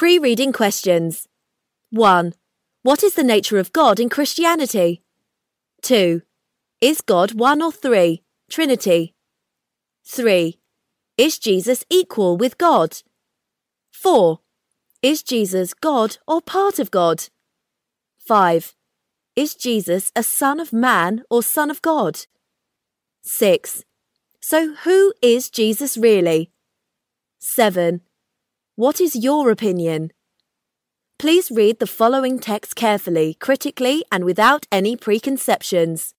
Pre reading questions 1. What is the nature of God in Christianity? 2. Is God one or three? Trinity. 3. Is Jesus equal with God? 4. Is Jesus God or part of God? 5. Is Jesus a son of man or son of God? 6. So who is Jesus really? 7. What is your opinion? Please read the following text carefully, critically, and without any preconceptions.